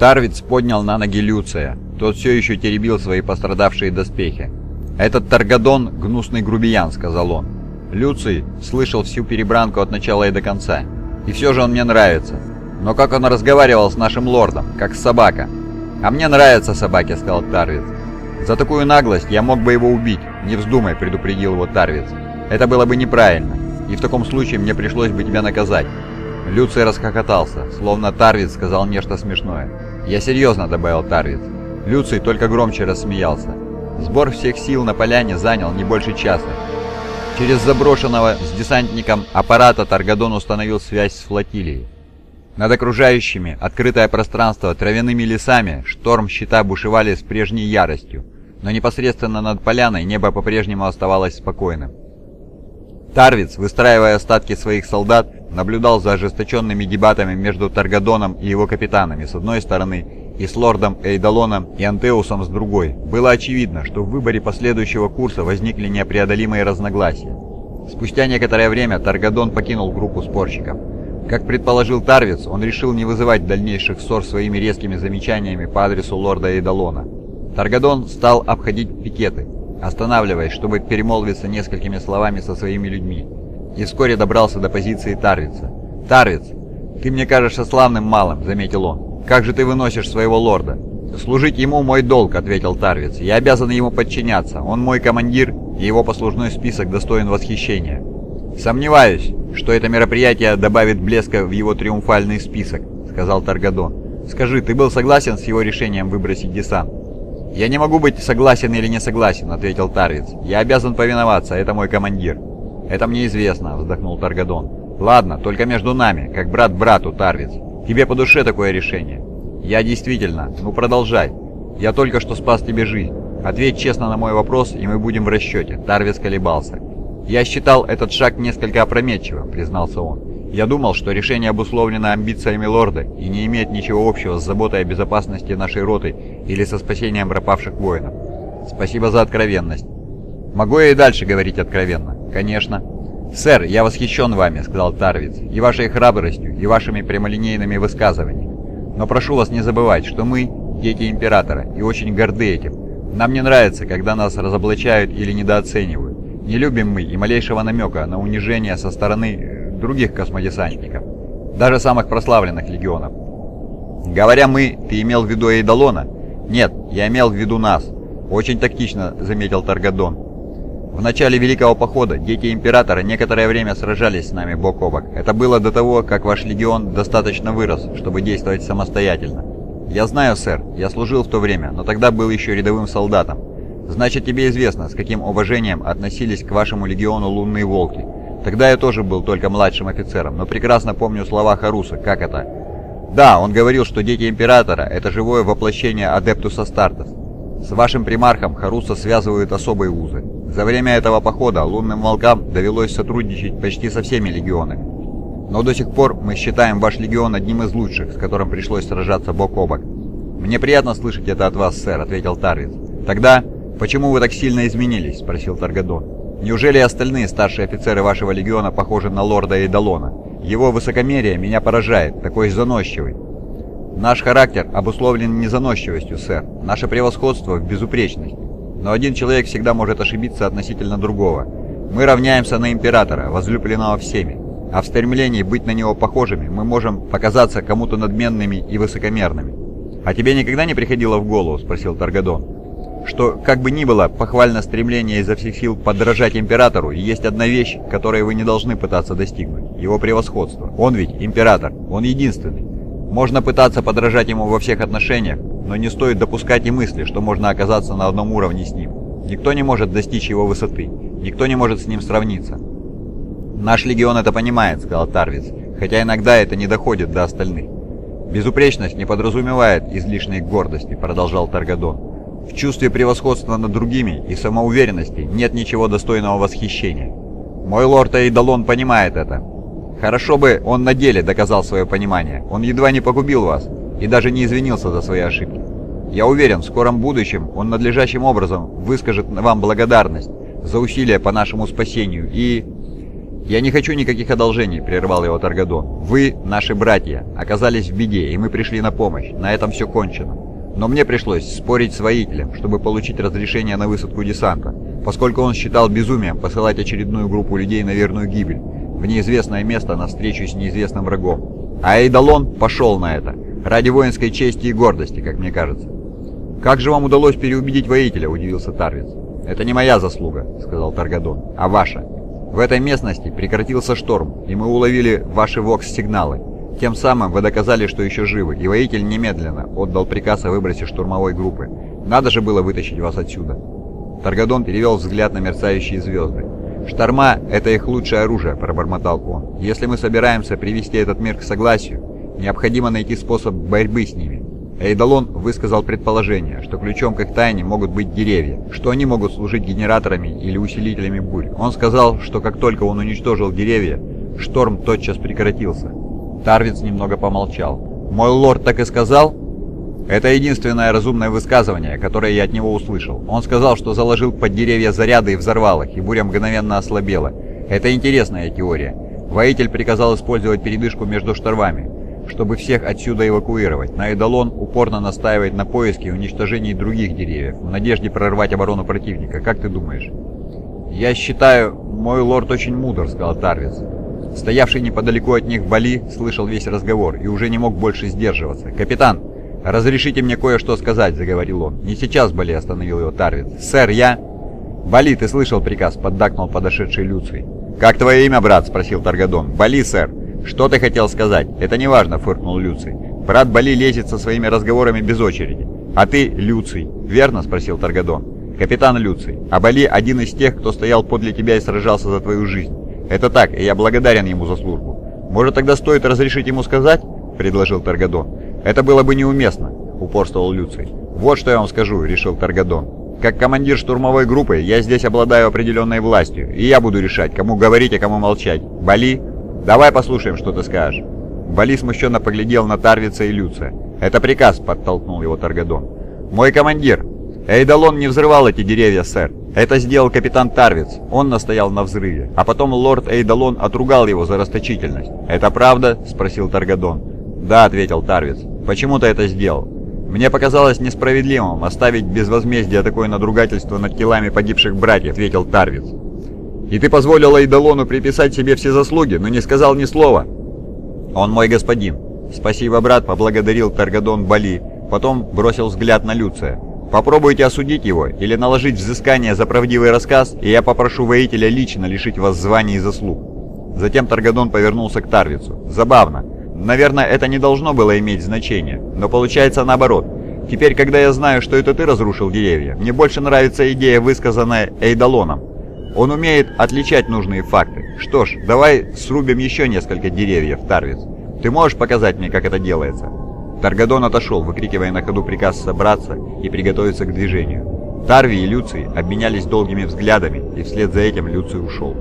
Тарвиц поднял на ноги Люция. Тот все еще теребил свои пострадавшие доспехи. «Этот Таргадон — гнусный грубиян», — сказал он. Люций слышал всю перебранку от начала и до конца. «И все же он мне нравится. Но как он разговаривал с нашим лордом, как собака». «А мне нравятся собаки», — сказал Тарвиц. «За такую наглость я мог бы его убить. Не вздумай», — предупредил его Тарвиц. «Это было бы неправильно, и в таком случае мне пришлось бы тебя наказать». Люций расхохотался, словно Тарвиц сказал нечто смешное. «Я серьезно», — добавил Тарвиц. Люций только громче рассмеялся. Сбор всех сил на поляне занял не больше часа. Через заброшенного с десантником аппарата Таргадон установил связь с флотилией. Над окружающими открытое пространство травяными лесами шторм щита бушевали с прежней яростью, но непосредственно над поляной небо по-прежнему оставалось спокойным. Тарвиц, выстраивая остатки своих солдат, наблюдал за ожесточенными дебатами между Таргадоном и его капитанами с одной стороны и с лордом Эйдалоном и Антеусом с другой. Было очевидно, что в выборе последующего курса возникли непреодолимые разногласия. Спустя некоторое время Таргадон покинул группу спорщиков. Как предположил Тарвиц, он решил не вызывать дальнейших ссор своими резкими замечаниями по адресу лорда Эйдалона. Таргадон стал обходить пикеты, останавливаясь, чтобы перемолвиться несколькими словами со своими людьми, и вскоре добрался до позиции Тарвица. «Тарвиц, ты мне кажешься славным малым», — заметил он. «Как же ты выносишь своего лорда?» «Служить ему мой долг», — ответил Тарвиц. «Я обязан ему подчиняться. Он мой командир, и его послужной список достоин восхищения». «Сомневаюсь, что это мероприятие добавит блеска в его триумфальный список», — сказал Таргадон. «Скажи, ты был согласен с его решением выбросить десант?» «Я не могу быть согласен или не согласен», — ответил Тарвиц. «Я обязан повиноваться, это мой командир». «Это мне известно», — вздохнул Таргадон. «Ладно, только между нами, как брат брату, Тарвиц. Тебе по душе такое решение?» «Я действительно. Ну продолжай. Я только что спас тебе жизнь. Ответь честно на мой вопрос, и мы будем в расчете». Тарвиц колебался. «Я считал этот шаг несколько опрометчивым», — признался он. Я думал, что решение обусловлено амбициями лорда и не имеет ничего общего с заботой о безопасности нашей роты или со спасением пропавших воинов. Спасибо за откровенность. Могу я и дальше говорить откровенно? Конечно. «Сэр, я восхищен вами», — сказал Тарвиц, — «и вашей храбростью, и вашими прямолинейными высказываниями. Но прошу вас не забывать, что мы — дети Императора, и очень горды этим. Нам не нравится, когда нас разоблачают или недооценивают. Не любим мы и малейшего намека на унижение со стороны других космодесантников, даже самых прославленных легионов. Говоря «мы», ты имел в виду Эйдалона? Нет, я имел в виду нас. Очень тактично, заметил Таргадон. В начале Великого Похода дети Императора некоторое время сражались с нами бок о бок. Это было до того, как ваш легион достаточно вырос, чтобы действовать самостоятельно. Я знаю, сэр, я служил в то время, но тогда был еще рядовым солдатом. Значит, тебе известно, с каким уважением относились к вашему легиону лунные волки. Тогда я тоже был только младшим офицером, но прекрасно помню слова Харуса, как это. Да, он говорил, что дети Императора — это живое воплощение Адептуса Стартес. С вашим примархом Харуса связывают особые узы. За время этого похода лунным волкам довелось сотрудничать почти со всеми легионами. Но до сих пор мы считаем ваш легион одним из лучших, с которым пришлось сражаться бок о бок. «Мне приятно слышать это от вас, сэр», — ответил Тарвиц. «Тогда, почему вы так сильно изменились?» — спросил Таргадон. Неужели остальные старшие офицеры вашего легиона похожи на лорда Эйдалона? Его высокомерие меня поражает, такой заносчивый. Наш характер обусловлен не заносчивостью, сэр. Наше превосходство в безупречности. Но один человек всегда может ошибиться относительно другого. Мы равняемся на Императора, возлюбленного всеми. А в стремлении быть на него похожими мы можем показаться кому-то надменными и высокомерными. «А тебе никогда не приходило в голову?» – спросил Таргадон что, как бы ни было, похвально стремление изо всех сил подражать императору, есть одна вещь, которой вы не должны пытаться достигнуть – его превосходство. Он ведь император, он единственный. Можно пытаться подражать ему во всех отношениях, но не стоит допускать и мысли, что можно оказаться на одном уровне с ним. Никто не может достичь его высоты, никто не может с ним сравниться. «Наш легион это понимает», — сказал Тарвиц, «хотя иногда это не доходит до остальных». «Безупречность не подразумевает излишней гордости», — продолжал Таргадон. В чувстве превосходства над другими и самоуверенности нет ничего достойного восхищения. Мой лорд Эйдалон понимает это. Хорошо бы он на деле доказал свое понимание. Он едва не погубил вас и даже не извинился за свои ошибки. Я уверен, в скором будущем он надлежащим образом выскажет вам благодарность за усилия по нашему спасению и... «Я не хочу никаких одолжений», — прервал его Таргадон. «Вы, наши братья, оказались в беде, и мы пришли на помощь. На этом все кончено. Но мне пришлось спорить с воителем, чтобы получить разрешение на высадку десанта, поскольку он считал безумием посылать очередную группу людей на верную гибель, в неизвестное место на встречу с неизвестным врагом. А Эйдалон пошел на это, ради воинской чести и гордости, как мне кажется. «Как же вам удалось переубедить воителя?» – удивился Тарвиц. «Это не моя заслуга», – сказал Таргадон, – «а ваша. В этой местности прекратился шторм, и мы уловили ваши вокс-сигналы. Тем самым вы доказали, что еще живы, и воитель немедленно отдал приказ о выбросе штурмовой группы. Надо же было вытащить вас отсюда. Таргадон перевел взгляд на мерцающие звезды. «Шторма — это их лучшее оружие», — пробормотал он. «Если мы собираемся привести этот мир к согласию, необходимо найти способ борьбы с ними». Эйдалон высказал предположение, что ключом к их тайне могут быть деревья, что они могут служить генераторами или усилителями бурь. Он сказал, что как только он уничтожил деревья, шторм тотчас прекратился. Тарвиц немного помолчал. «Мой лорд так и сказал?» «Это единственное разумное высказывание, которое я от него услышал. Он сказал, что заложил под деревья заряды и взорвал их, и буря мгновенно ослабела. Это интересная теория. Воитель приказал использовать передышку между штормами, чтобы всех отсюда эвакуировать. Наэдалон упорно настаивает на поиске и уничтожении других деревьев, в надежде прорвать оборону противника. Как ты думаешь?» «Я считаю, мой лорд очень мудр», — сказал Тарвиц. Стоявший неподалеку от них Бали слышал весь разговор и уже не мог больше сдерживаться. «Капитан, разрешите мне кое-что сказать», — заговорил он. «Не сейчас, Бали», — остановил его Тарвиц. «Сэр, я...» «Бали, ты слышал приказ?» — поддакнул подошедший Люций. «Как твое имя, брат?» — спросил Таргадон. «Бали, сэр». «Что ты хотел сказать?» «Это не важно», — фыркнул Люций. «Брат Бали лезет со своими разговорами без очереди». «А ты Люций, верно?» — спросил Таргадон. «Капитан Люций, а Бали один из тех, кто стоял подле тебя и сражался за твою жизнь. «Это так, и я благодарен ему за службу. Может, тогда стоит разрешить ему сказать?» — предложил Таргадон. «Это было бы неуместно», — упорствовал Люций. «Вот что я вам скажу», — решил Таргадон. «Как командир штурмовой группы я здесь обладаю определенной властью, и я буду решать, кому говорить, а кому молчать. Бали, давай послушаем, что ты скажешь». Бали смущенно поглядел на Тарвица и Люция. «Это приказ», — подтолкнул его Таргадон. «Мой командир, Эйдалон не взрывал эти деревья, сэр. Это сделал капитан Тарвиц, он настоял на взрыве, а потом лорд Эйдалон отругал его за расточительность. «Это правда?» – спросил Таргадон. «Да», – ответил Тарвиц. «Почему ты это сделал?» «Мне показалось несправедливым оставить без возмездия такое надругательство над телами погибших братьев», – ответил Тарвиц. «И ты позволил Эйдалону приписать себе все заслуги, но не сказал ни слова?» «Он мой господин». «Спасибо, брат», – поблагодарил Таргадон Бали, потом бросил взгляд на Люция. Попробуйте осудить его или наложить взыскание за правдивый рассказ, и я попрошу воителя лично лишить вас званий и заслуг». Затем Таргадон повернулся к Тарвицу. «Забавно. Наверное, это не должно было иметь значения, но получается наоборот. Теперь, когда я знаю, что это ты разрушил деревья, мне больше нравится идея, высказанная Эйдалоном. Он умеет отличать нужные факты. Что ж, давай срубим еще несколько деревьев, Тарвиц. Ты можешь показать мне, как это делается?» Таргадон отошел, выкрикивая на ходу приказ собраться и приготовиться к движению. Тарви и Люций обменялись долгими взглядами, и вслед за этим Люций ушел.